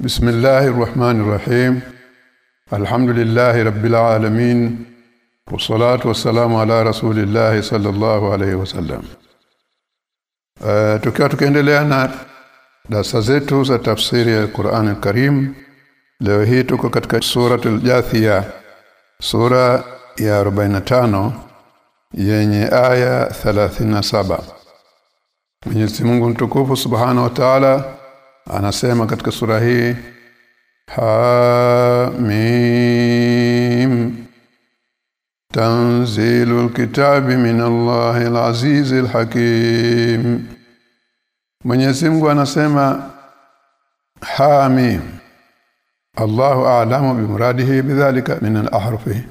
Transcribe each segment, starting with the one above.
بسم الله الرحمن الرحيم الحمد لله رب العالمين والصلاه والسلام على رسول الله صلى الله عليه وسلم uh, tukiwa tukiendelea na darasa zetu za tafsiri ya Qur'an al-Karim leo hii tuko katika suratul Jathia sura ya 45 yenye aya 37 Mwenyezi Mungu mtukufu Subhanahu wa Ta'ala anasema katika sura hii Hamim Tanzilul kitabi min Allahil Azizil Hakim Mwenyezi Mungu anasema Hamim Allahu a'lamu bimuradihi bidhalika min al-ahrufi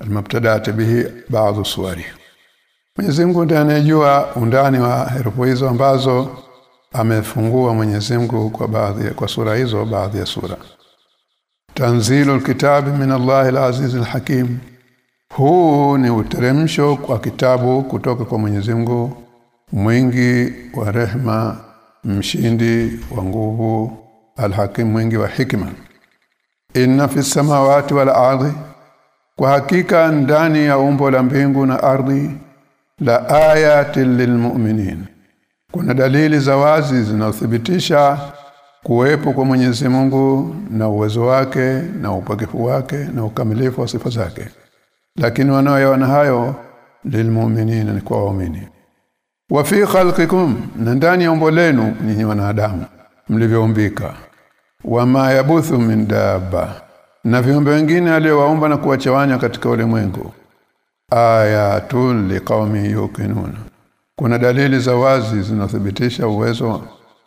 al-mubtada'at bihi ba'd suwarihi Mwenyezi Mungu ndiye anayejua undani wa herufi hizo ambazo amefungua Mwenyezi Mungu kwa baadhi kwa sura hizo baadhi ya sura. Tanzilul kitabi min Allahil Azizil Hakim. Huu ni uteremsho kwa kitabu kutoka kwa Mwenyezi Mungu mwingi wa rehma mshindi wa nguvu alhakim mwingi wa hikma inna fi samawati wal ardi kwa hakika ndani ya umbo la mbingu na ardhi la ayatin lilmu'minin. Kuna dalili za wazi zinazothibitisha kuwepo kwa Mwenyezi Mungu na uwezo wake na upakifu wake na ukamilifu wa sifa zake. Lakini wanaoyaona hayo lilmu'minina ni kwa waumini. Wa fi khalqikum na ndani ya umbo lenu nyinyi wanadamu mlivyoumbika. Wama yabuthu min dabba na viumbe wengine aliyowaumba na kuwachawanya katika ulimwengu ayatul liqaumi yuqinun. Kuna dalili za wazi zinathibitisha uwezo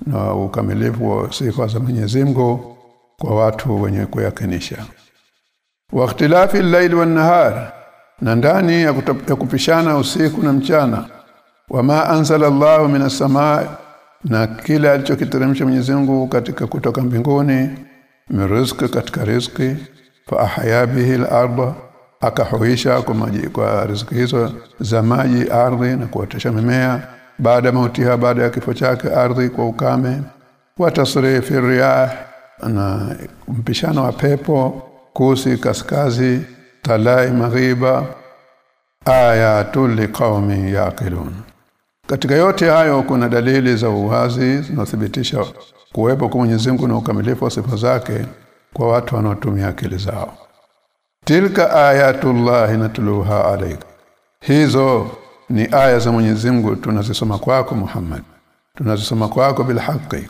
na ukamilifu wa sifa za Mwenyezi Mungu kwa watu wenye kuyakinisha. Wa ikhtilafi al-layl wan-nahar na ndani ya, kupishana usiku na mchana. Wama anzala Allahu minas samaa na kila alichokiteremsha Mwenyezi Mungu katika kutoka mbinguni mirizki katika riziki fa ahya bihi al-ardha akahuisha kwa maji kwa riziki hizo za maji ardhi na kuotesha mimea. Baada mautiha baada ya kifo chake ardhi kwa ukame watasrifi riyah na mpishano wa pepo kusi kaskazi talai maghiba ayatul liqaumi yaqilun. Katika yote hayo kuna dalili za uwazi zinathibitisha kuwepo kwa Mwenyezi na ukamilifu wa sifa zake kwa watu wanaotumia akili zao tilka ayatullahi natluha alayka. Hizo ni aya za Mwenyezi Mungu tunazisoma kwako Muhammad. Tunazisoma kwako bil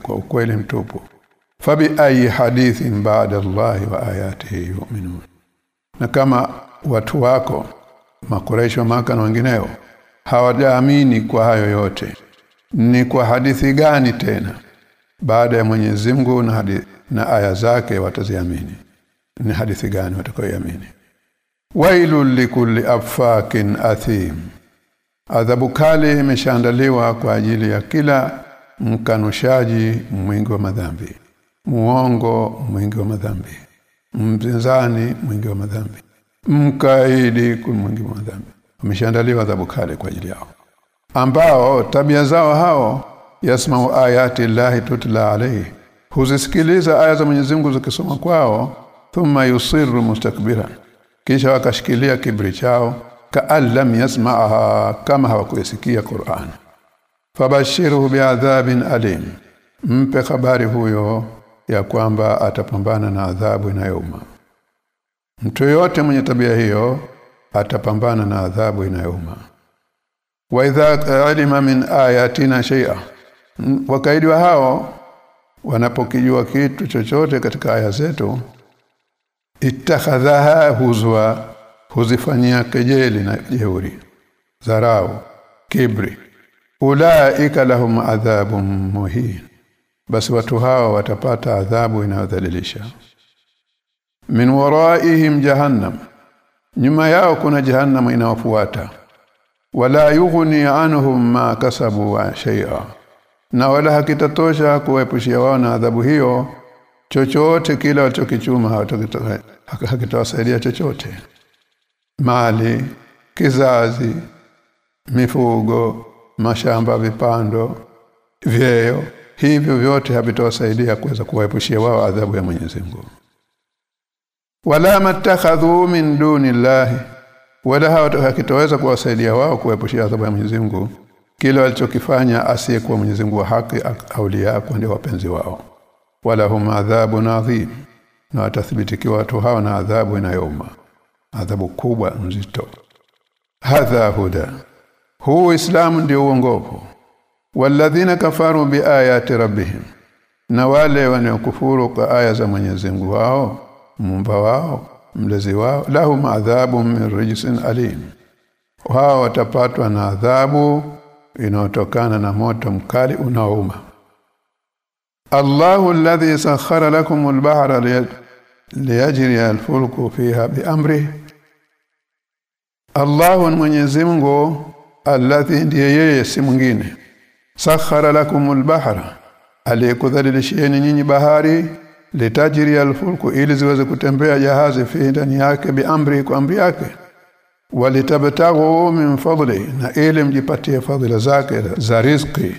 kwa ukweli mtupu. Fabi ayi hadithin ba'da Allahi wa ayatihi yu'minun. Na kama watu wako makureishi wa maka na wengineo hawajaamini kwa hayo yote ni kwa hadithi gani tena? Baada ya Mwenyezi Mungu na, hadithi, na aya zake wataziamini ni hadithi gani watakayoamini wailul likulli afakin athim. Adhabu kali imeshaandaliwa kwa ajili ya kila mkanushaji mwingi wa madhambi. Muongo mwingi wa madhambi. Mpinzani mwingi wa madhambi. Mkaidi mwingi wa madhambi. Umeshaandaliwa adhabu kali kwa ajili yao. Ambao tabia zao hao yasmau ayati llahi tutla alayhi. Huzisikiliza aya za Mwenyezi Mungu zikisoma kwao thumma yusiru mustakbira kisha wakashikilia kibri chao ka'allam yasma'aha kama hawakuyasikia Qur'an. Fabashiruhu bi'adhabin alim. Mpe habari huyo ya kwamba atapambana na adhabu inayouma. Mtu yote mwenye tabia hiyo atapambana na adhabu inayouma. Wa idha alima min ayatina shay'a. Wakaidi wa hao wanapokijua kitu chochote katika aya zetu ittakhadhaha huzwa huzifanyia kejeli na jeuri dharau kibri. Ulaika lahum adhabun muhin. Basi watu hawa watapata adhabu inayodhalilisha. Min waraihim jahannam. Nyuma yao kuna jahannam inawafuata wala yughni anhum ma kasabu shay'a. Na wala hakitatosha kuepushia wao na adhabu hiyo chochote kila walichokichuma hakitawasaidia chochote. Mali kizazi mifugo mashamba vipando vyeo hivyo vyote havitawasaidia kuweza kuwaepushia wao adhabu ya Mwenyezi Mungu. Wala matakhadhu min dunillahi wala hawataweza kuwasaidia wao kuwaepushia adhabu ya Mwenyezi Mungu. Kile walichokifanya asiyekuwa Mwenyezi Mungu wa haki aulia ndio wapenzi wao wala hum adhabu adhim na watathibitikiwa watu hawa na adhabu inayoma adhabu kubwa nzito. Hadha huda huu islamu ndio uongofu. Walladhina kafaru biayati rabbihim na wale wanaokufuru kwa aya za Mwenyezi Mungu wao mumba wao mlezi wao lahum adhabu min rijsin alim. Wao watapatwa na adhabu inayotokana na moto mkali unaouma Allahu alladhi sakhara lakum al-bahra liyajri al-fulku fiha biamri Allahu Mwenyezi Mungu alladhi ndiye yeye si mwingine. Sakhara lakum al-bahra aliyekudhalilishieni nyinyi bahari litajiri alfulku ili ziweze kutembea jahazi fi ndani yake biamri kwa amri yake. Walitabtaghu min fadli na ili mjipatie fadhila zake za riziki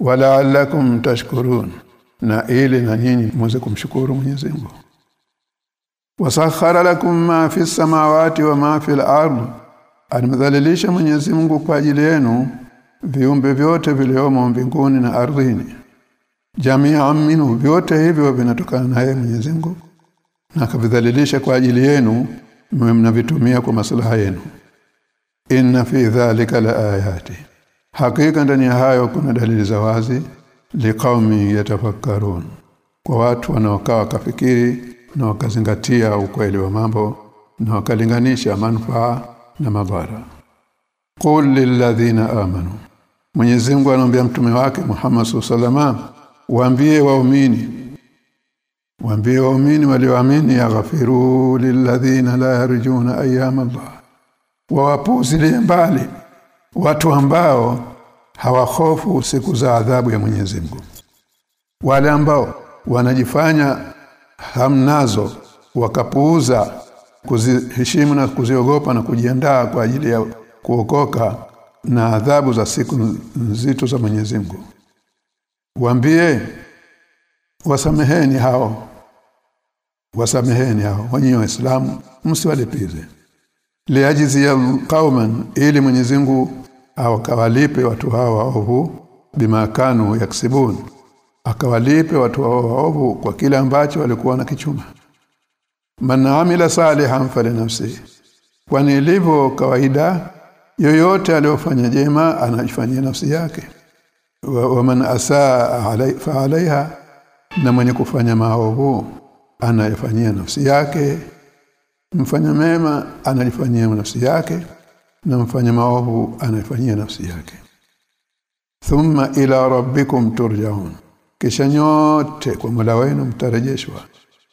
wala'allakum tashkurun. Na ili na nyinyi muweze kumshukuru Mwenyezi Mungu. Wasakhara lakum ma fi samawati wa ma fi al-ard alimdhalilisha Mwenyezi Mungu kwa ajili yenu viumbe vyote viliomo mbinguni na ardhini. Jamia minhu vyote hivyo vinatokana na yeye Mwenyezi Mungu. Na akavidhalilisha kwa ajili yenu mnavitumia kwa maslaha yenu. Inna fi dhalika la ayati hakika ndani ya hayo kuna dalili za wazi liqaumi yatafakkarun. Kwa watu wanaokaa wakafikiri na wakazingatia ukweli wa mambo na wakalinganisha manufaa na madhara. Qul lilladhina amanu. Mwenyezi Mungu anamwambia mtume wake Muhammad sallallahu waambie waumini waambie waumini walioamini yaghfiru lilladhina la yarjuna ayyam Allah. Wawapuzilie mbali watu ambao hawahofu siku za adhabu ya Mwenyezi Mungu wale ambao wanajifanya hamnazo wakapuuza kuziheshimu na kuziogopa na kujiandaa kwa ajili ya kuokoka na adhabu za siku nzito za Mwenyezi Mungu Waambie wasameheni hao. Wasameheni hao wenye waislamu msiwalipize. Liajizi ya qauman ili Mwenyezi Mungu awakawalipe watu hawa waovu bima kanu yaksibun. Akawalipe watu hawa waovu kwa kile ambacho walikuwa na kichuma. Man amila salihan falinafsi. Kwani ilivyo kawaida yoyote aliyofanya jema anajifanyia nafsi yake wa man asaa alai, fa alaiha na mwenye kufanya maovu anayefanyia nafsi yake mfanya mema analifanyia nafsi yake na mfanya maovu anaifanyia nafsi yake. Thumma ila rabbikum turjaun. Kisha nyote kwa Mola wenu mtarejeshwa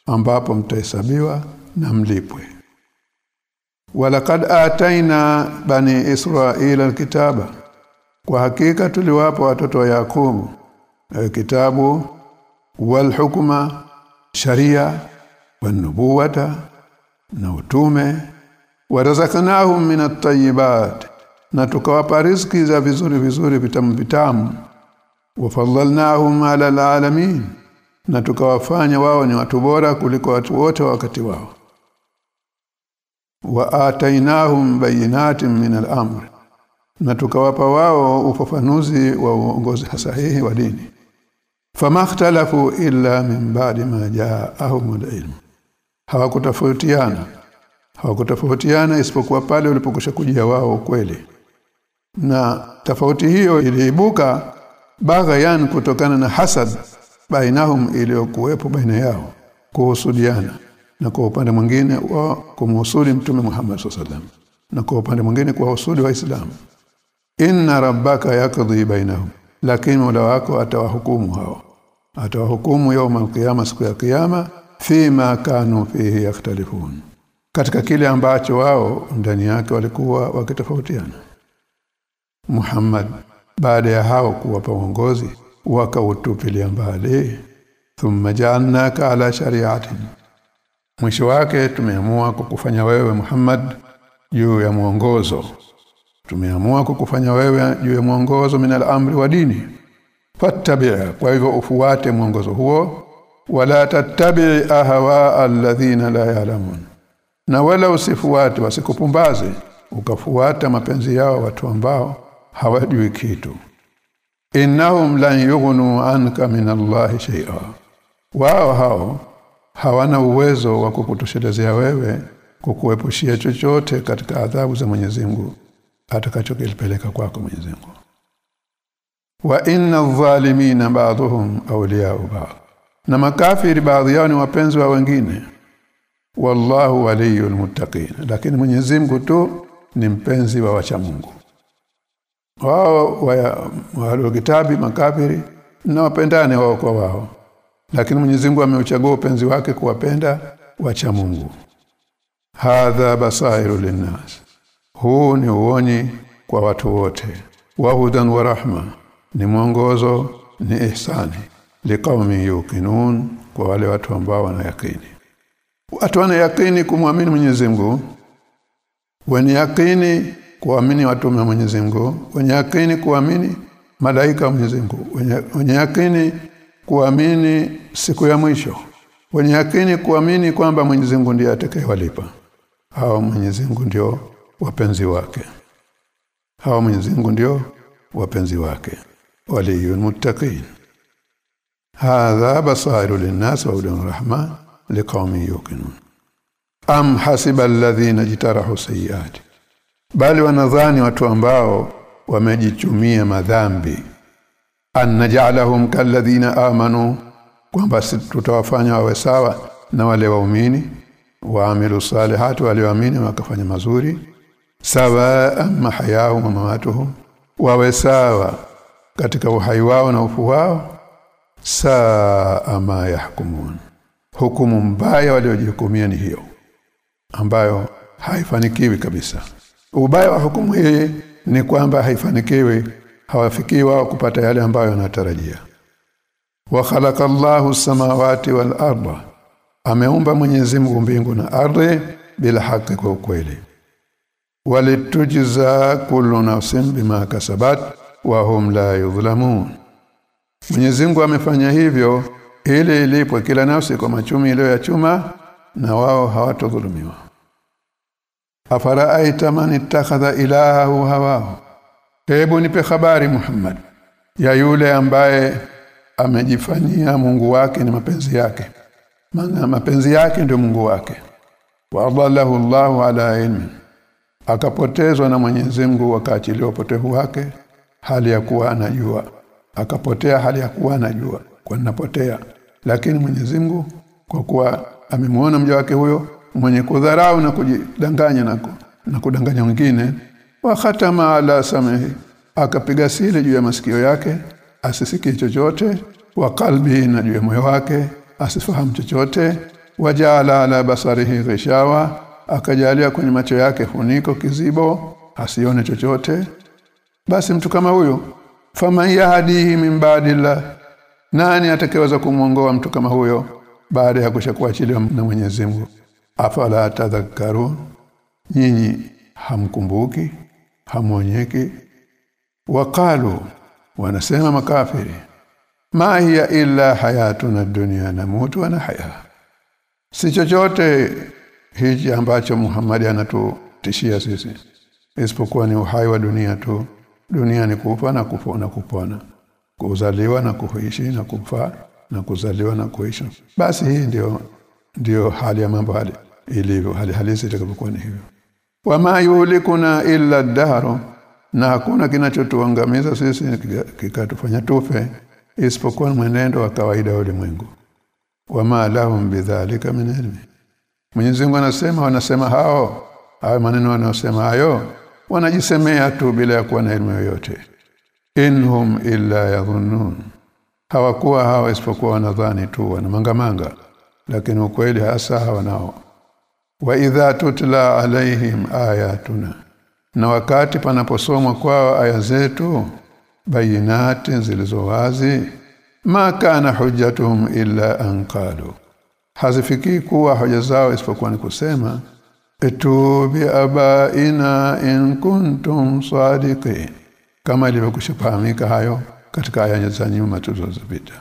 ambapo mtahesabiwa na mlipwe. Walaqad ataina bani israila alkitaba. Kwa hakika tuliwapa watoto wa Yakubu kitabu wal hukma sharia wanubuwata na utume warazaknahum min at-tayyibat na tukawapa riziki za vizuri vizuri vitamu vitamu. Wafadhalnahum ala alalamin na tukawafanya wao ni watu bora kuliko watu wote wakati wao. Wa atainahum bayinatin min al-amr na tukawapa wao ufafanuzi wa uongozi sahihi wa dini. Famakhtalafu illa min ba'di ma ja'ahum al-ilm hawakutafautiana hawakutofautiana isipokuwa pale ulipokwisha kujia wao kweli. Na tofauti hiyo iliibuka baghayan kutokana na hasad bainahum iliyokuwepo baina yao kuhusudiana na kwa upande mwingine wa kumhusudi mtume Muhammad SAW na kwa upande mwingine kwa husudi waislamu inna rabbaka yakdhi bainahum lakini mola wako atawahukumu hao. Atawahukumu yawmal qiyama siku ya kiyama fima kanu fihi yakhtalifun. Katika kile ambacho wao ndani yake walikuwa wakitofautiana. Muhammad baada ya hao kuwapa uongozi wakautupilia mbali. Thumma ja'alnaka ala shari'atin. Mwisho wake tumeamua kukufanya wewe Muhammad juu ya mwongozo. Tumeamua kukufanya wewe juu ya mwongozo min al-amri wa dini. Fattabi'a kwa hivyo ufuate mwongozo huo wala tattabi ahwa alladhina la ya'lamun. Na wala usifuate wasikupumbaze ukafuata mapenzi yao watu ambao hawajui kitu. Innahum lan yughnu anka min allahi shay'a. Wao hao hawana uwezo wa kukutoshelezea wewe kukuepushia chochote katika adhabu za Mwenyezi Mungu atakachokipeleka kwako Mwenyezi Mungu. Wa inna adh-dhalimina ba'dhum awliya'u ba'd na makafiri baadhi yao ni wapenzi wa wengine. Wallahu waliyul muttaqin. Lakini Mwenyezi Mungu tu ni mpenzi wa wacha Mungu. Wao wa kitabi makafiri na wapendane wao kwa wao. Lakini Mwenyezi Mungu ameuchagua upenzi wake kuwapenda wacha Mungu. Hadha basairu linnas. Huu ni uonyi kwa watu wote. Wa hudan wa rahma. Ni mwongozo ni ihsani liqaumi yuqinun kwa wale watu ambao wana yakini. Watu wana yakini kumwamini Mwenyezi Mungu wenye yakini kuamini watu wa Mwenyezi Mungu wenye yakini kuamini malaika wa Mwenyezi Mungu wenye, wenye yakini kuamini siku ya mwisho wenye yakini kuamini kwamba Mwenyezi Mungu ndiye atakayewalipa. Hao Mwenyezi Mungu ndio wapenzi wake. Hao Mwenyezi Mungu ndio wapenzi wake. Waliyul muttaqin hadha basairu linnas wa hudan rahma liqaumin yuqinun am hasiba alladhina jitarahu sayiat bali wanadhani watu ambao wamejichumia madhambi. an naj'alahum kalladhina amanu kwamba tutawafanya wawe sawa na wale waumini. waamilu salihati walioamini wakafanya mazuri sawa mahayahum wa mamatuhum wawe sawa katika uhai wao na ufu wao saa ma yahkumun. Hukumu mbaya waliojihukumia ni hiyo ambayo haifanikiwi kabisa. Ubaya wa hukumu hii ni kwamba haifanikiwi hawafikii wao kupata yale ambayo wanatarajia. Wa khalaqa Allahu samawati wal arda ameumba Mwenyezi Mungu mbingu na ardhi bila haki kwa ukweli. Walitujza kullu nafsin bima kasabat wa hum la yudhlamun Mwenyezi Mungu amefanya hivyo ili ilipwe kila nafsi kwa machumi ile ya chuma na wao hawatodhulumiwa. Afaraaita man ittakhadha ilahahu hawahu? Hebu nipe habari Muhammad ya yule ambaye amejifanyia Mungu wake ni mapenzi yake. Maana mapenzi yake ndio Mungu wake. Wa adallahu Allahu ala ilmi. Akapotezwa na Mwenyezi Mungu wakati upotevu wake hali ya kuwa anajua akapotea hali ya kuwa anajua kwa ninapotea. Lakini Mwenyezi Mungu kwa kuwa amemuona mja wake huyo mwenye kudharau na kujidanganya nako na kudanganya wengine wa khatama ala samihi akapiga sile juu ya masikio yake asisikie chochote wa kalbi na juu ya moyo wake asifahamu chochote wajala ala basarihi ghishawa akajalia kwenye macho yake funiko kizibo asione chochote. Basi mtu kama huyo fama yahdihi min ba'dillah. Nani atakayeweza kumwongoa mtu kama huyo baada ya kushakuachiliwa na Mwenyezi Mungu? Afala tadhakkarun? Nyinyi hamkumbuki hamwonyeki waqalu wanasema makafiri ma hiya illa hayatuna dunya namutu wa nahya. Si chochote hichi ambacho Muhammad anatutishia sisi isipokuwa ni uhai wa dunia tu dunia ni kufa na kufa na kupona. Kuzaliwa na kuishi na kufa na kuzaliwa na kuishi. Basi hii ndio ndio hali ya mambo hali ilivyo hali halisi itakapokuwa ni hivyo. Wama yulikuna illa dahru na hakuna kinachotuangamiza sisi kikatufanya tufe isipokuwa mwenendo wa kawaida wa ulimwengu. Wama lahum bidhalika min ilmi. Mwenyezi Mungu anasema wanasema hao hayo maneno wanayosema hayo wanajisemea tu bila ya kuwa na elimu yoyote. Inhum illa yadhunnun. Hawakuwa hawa isipokuwa wanadhani tu wana mangamanga lakini ukweli hasa hawanao wa idha tutla alaihim ayatuna. Na wakati panaposomwa kwao aya zetu bayinati zilizowazi ma kana hujjatuhum illa an qalu. Hazifikii kuwa hoja zao isipokuwa ni kusema etu bi abaina in kuntum sadiqin. Kama ilivyokushafahamika hayo katika aya za nyuma tulizopita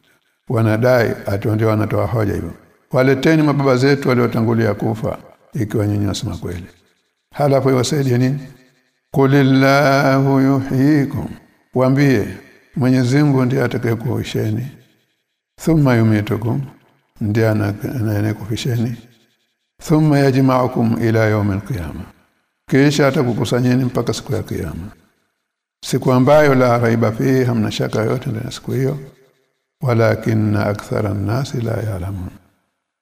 wanadai ndio wanatoa hoja hivyo. Waleteni mababa zetu waliotangulia kufa ikiwa nyinyi wasema kweli. Halafu iwasaidie nini? Kulillahu yuhyikum. Waambie Mwenyezi Mungu ndiye atakayekuisheni thumma yumitukum. Ndiye anayekufisheni thumma yajma'ukum ila yawm al-qiyamah kisha atakukusanyeni mpaka siku ya kiyama. Siku ambayo la raiba fihi hamna shaka yote ndani siku hiyo. Walakinna akthara an-nasi la ya'lamun.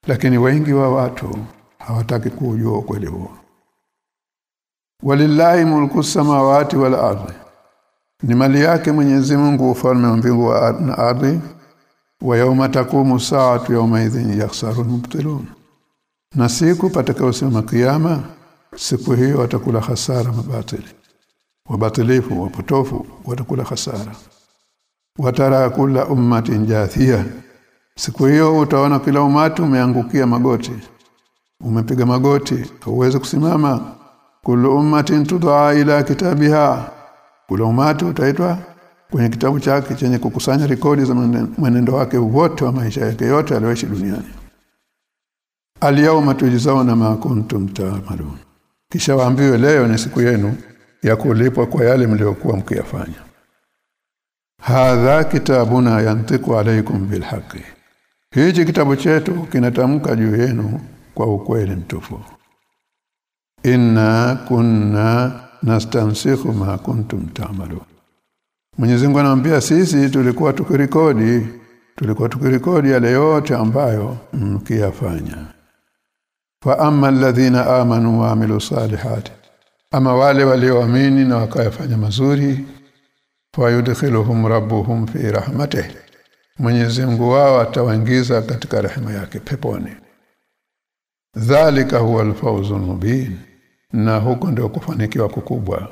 Lakini wengi wa watu hawataki kujua ukweli huo. Walillahi mulku samawati wal ardi. Ni mali yake Mwenyezi Mungu ufalme wa mbingu na ardhi. Wa yawma takumu saatu yawma idhin yakhsaru mubtilun na siku patakayosema kiyama siku hiyo watakula hasara mabatili. Wabatilifu wapotofu watakula hasara watara kula ummatin jathia. Siku hiyo utaona kila umati umeangukia magoti. Umepiga magoti hauwezi kusimama. Kullu ummatin tud'a ila kitabiha. Kula umati utaitwa kwenye kitabu chake chenye kukusanya rekodi za mwenendo wake wote wa maisha yake yote aliyoishi duniani Aliyawma tujzauna ma kuntum ta'malun kisha waambiwe leo ni siku yenu ya kulipwa kwa yale mliokuwa mkiyafanya. Hadha kitabuna yantiku alaykum bilhaqi. Hiji kitabu chetu kinatamka juu yenu kwa ukweli mtufu inna kunna nastansikhu ma kuntum ta'malun. Mwenyezi Mungu anamwambia sisi tulikuwa tukirekodi tulikuwa tukirekodi yale yote ambayo mkiyafanya fa amma alladhina amanu wa amilu salihati ama wale walioamini na wakayafanya mazuri fayudkhiluhum rabbuhum fi rahmatihi Mwenyezi Mungu wao atawaingiza katika rehema yake peponi. Dhalika huwa alfawzul mubin na huko ndio kufanikiwa kukubwa.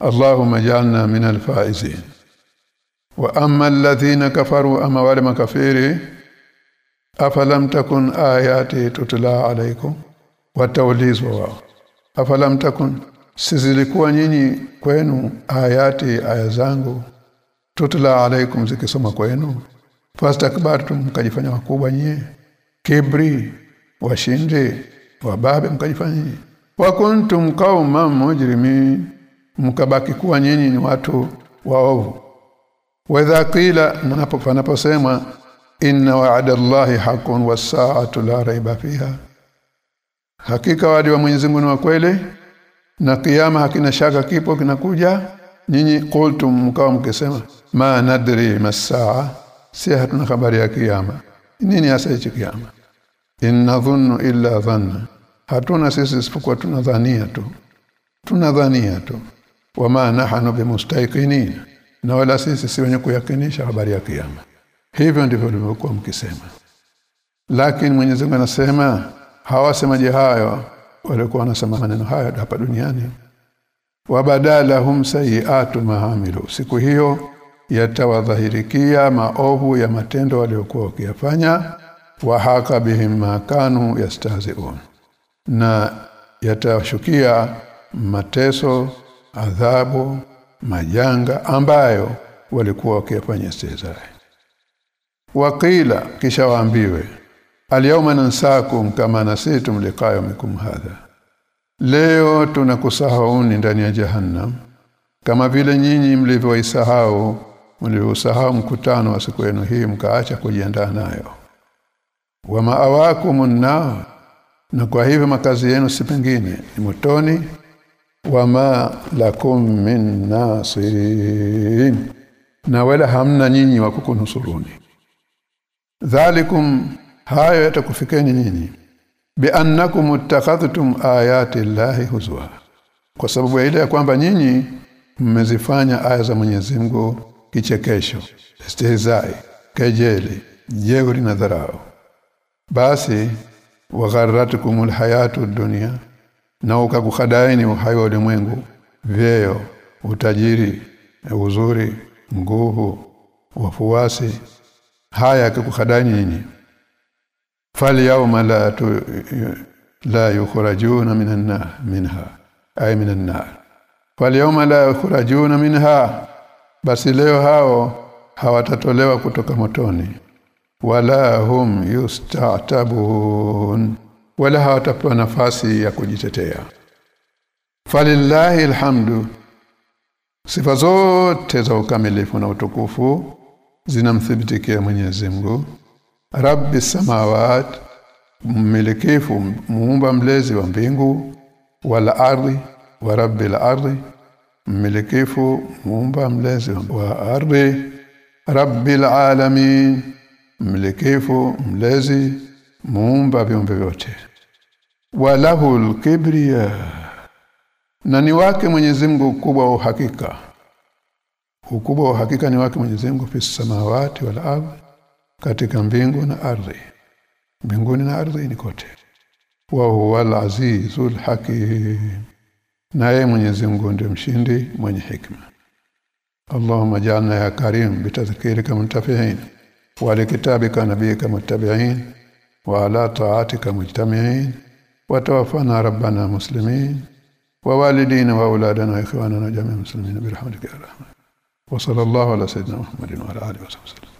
Allahumma jalna min alfaizin wa amma alladhina kafaru ama wale makafiri afalam takun ayati tutla alaikum wataulizwa wao afalam takun sizilikuwa nyinyi kwenu ayati aya zangu tutla alaykum zikisoma kwenu. Fastakbartum mkajifanya wakubwa nyie. Kibri washinde. Wababe mkajifanya nyie. Wa kuntum qauman mujrimin mkabaki kuwa nyinyi ni watu waovu. Wa qila panaposema inna wa'ada Allahi haqqun was-sa'atu la raiba fiha. Hakika wadi wa Mwenyezi Mungu ni wa kweli na kiyama hakina shaka kipo kinakuja. Nyinyi qultum mkawa mkisema ma nadri masaa si hatuna habari ya kiyama. Nini hasa hicho kiyama? Inna dhunnu illa dhanna. Hatuna sisi isipokuwa tunadhania tu. Tunadhania tu. Wama nahnu bimustaiqinin na wala sisi si wenye kuyakinisha habari ya kiyama hivyo ndivyo mlivyokuwa mkisema. Lakini Mwenyezi Mungu anasema hawasemaje hayo walikuwa wanasema maneno hayo hapa duniani. Wabadalahum sayiatu maamilu siku hiyo yatawadhahirikia maovu ya matendo waliokuwa wakiyafanya wa haka bihim makanu yastahzi'un na yatashukia mateso adhabu majanga ambayo walikuwa wakiyafanya istihzai waqila kisha waambiwe alyawma nansakum kama nasitum liqayamikum hadha. Leo tunakusahauni ndani ya jahannam kama vile nyinyi mlivyoisahau mlivyosahau mkutano wa siku yenu hii mkaacha kujiandaa nayo. Wa maawakum nar na kwa hivyo makazi yenu si pengine ni motoni. Wama lakum min nasirin na wala hamna nyinyi wa kukunusuruni dhalikum hayo yatakufikeni nyinyi biannakum ittakhadhtum ayati llahi huzwa. Kwa sababu ya ile ya kwamba nyinyi mmezifanya aya za Mwenyezi Mungu kichekesho istihzai kejeli jeuri na dharau. Basi wagharratukumul hayatu dunya na ukakukhadaini uhai wa ulimwengu vyeo utajiri uzuri nguvu wafuasi haya akakukhadaini nyinyi fal yawma la tu, la yukhrajuna minan minha ay minan nar fal yawma la yukhrajuna minha basi leo hao hawatatolewa kutoka motoni. Wala hum yustatabun wala hawatapewa nafasi ya kujitetea. Falillahi alhamdu sifa zote za ukamilifu na utukufu zinamthibitikia Mwenyezi Mungu. Rabbi samawat mmelekefu muumba mlezi wa mbingu wala ardhi wa rabbil ardhi mmelekefu muumba mlezi wa ardhi rabbil alamin mmelekefu mlezi muumba viumbe vyote. Walahul kibriya na ni wake Mwenyezi Mungu kubwa wa uhakika ukubwa wa hakika ni wake Mwenyezi Mungu fi samawati wal ardh katika mbingu na ardhi. Mbinguni na ardhi ni kote. Wa huwa al-azizul hakim. Naye Mwenyezi Mungu ndiye mshindi mwenye hikma. Allahumma ja'alna ya karim bitadhkirika muntafihin wa likitabika nabiyika muttabi'in wa ala ta'atika mujtami'in wa tawaffana rabbana muslimin wa walidina wa auladana wa ikhwanana jami'a muslimin birahmatika ya rahman wa sallallahu ala sayyidina muhammadin wa ala alihi wa sahbihi